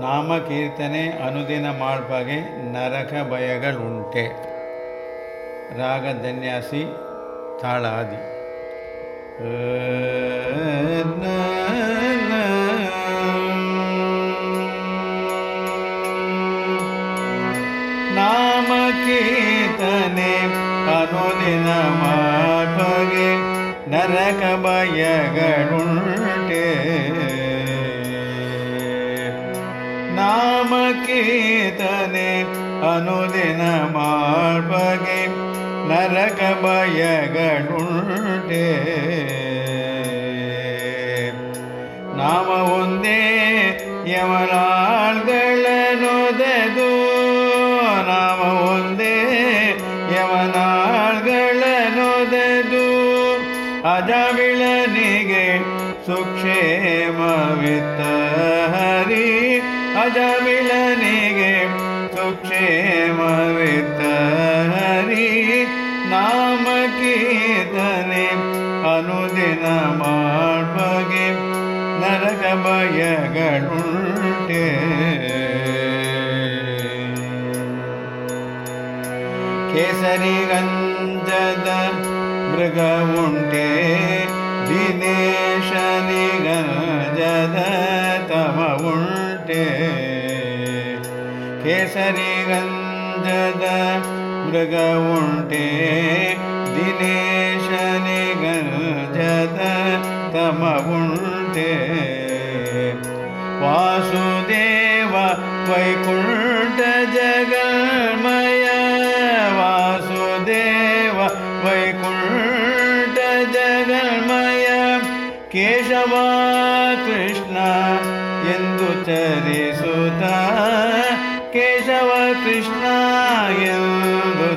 ನಾಮಕೀರ್ತನೆ ಅನುದಿನ ಮಾಡ್ಬಗೆ ನರಕ ಭಯಗಳುಂಟೆ. ರಾಗ ಧನ್ಯಾಸಿ ತಾಳ ಆದಿ ನಾಮಕೀರ್ತನೆ ಅನುದಿನ ಮಾಡ್ಬಗೆ ನರಕ ಭಯಗಳುಂಟೆ. ನಾಮಕೀರ್ತನೆ ಅನುದಿನ ಮಾಡ್ಬಗೆ ನರಕ ಭಯಗಳುಂಟೆ. ನಾಮ ಒಂದೇ ಯವನಾಳ್ಗಳನೊದೆದು ನಾಮ ಒಂದೇ ಯವನಾಳ್ಗಳನೊದೆದು ಅಜವಿಳನಿಗೆ ಸುಕ್ಷೇಮವಿತ್ತ ಹರಿ ಅಜವಿಳನಿಗೆ ಸುಕ್ಷೇಮವಿತ್ತ ಹರಿ ನಾಮ ಕೀರ್ತನೆ ಅನುದಿನ ಮಾಡ್ಬಗೆ ನರಕ ಭಯಗಳುಂಟೆ. ಕೇಸರಿ ಗಂಜದ ಮೃಗ ಉಂಟೆ ದಿನೇಶನಿ ಗಂಜದ ತಮ ಉಂಟೆ केसरि मृग उण्टे दिनेशनि गजद तम उण्टे वासुदेव वैकुण्ठ जगर्मय वासुदेव वैकुण्ठ जगर्मय केशवा कृष्ण ಚರಿಸುತ್ತ ಕೇಶವ ಕೃಷ್ಣ ಎಂದು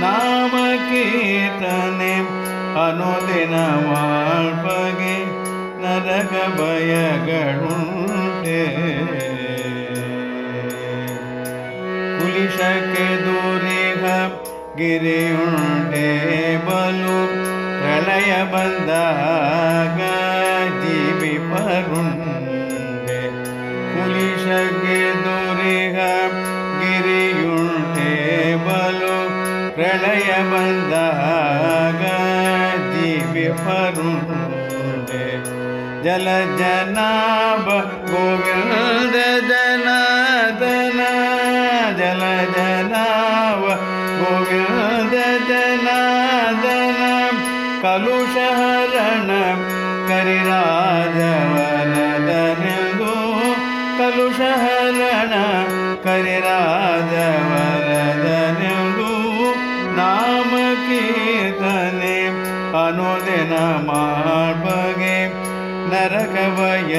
ನಾಮ ಕೀರ್ತನೆ ಅನುದಿನ ಮಾಡ್ಬಗೆ ನರಕ ಭಯಗಳುಂಟೆ. ಕುಲಿಶಕ್ಕೆ ದೂರಿಗ ಗಿರಿಯುಂಟೆ ಬಲು ಪ್ರಳಯ ಬಂದಾಗ गी भरु जल जनाब गोग्र जनादना जल जनाव गोग्र जनादन कलुष हरणा करि राजनगो कलुश மார்பகே நரகவயகளுண்டு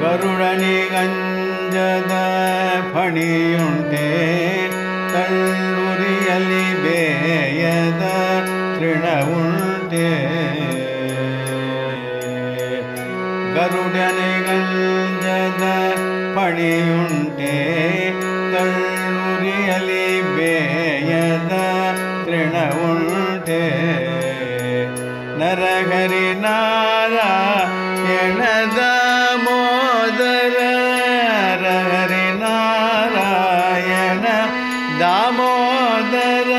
கருடனி கஞ்சத பணியுண்டே. ಕಲ್ಲುರಿಯಲ್ಲಿ ಬೇಯದ ತೃಣವುಂಟೆ ನರಹರಿ ನಾರಾಯಣದ ಮೋದರ ಹರಿ ನಾರಾಯಣ ದಾಮೋದರ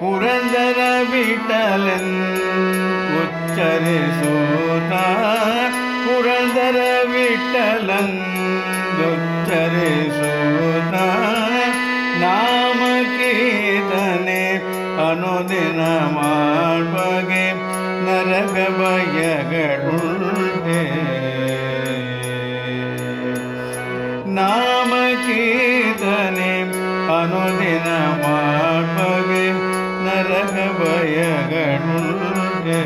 ಪುರಂದರ ವಿಠಲನ್ ಉಚ್ಚರಿಸೋತ ಪುರಂದರ ವಿಠಲನ್ ಉಚ್ಚರಿಸೋತ ಕೀರ್ತನೆ ಅನುದಿನ ಮಾಡುವಗೆ ನರಕ ಬಯಗಳುಂಟೆ ನಾಮ ಕೀರ್ತನೆ ಅನುದಿನ ಮಾಡುವಗೆ ನರಕ ಭಯಗಳುಂಟೆ.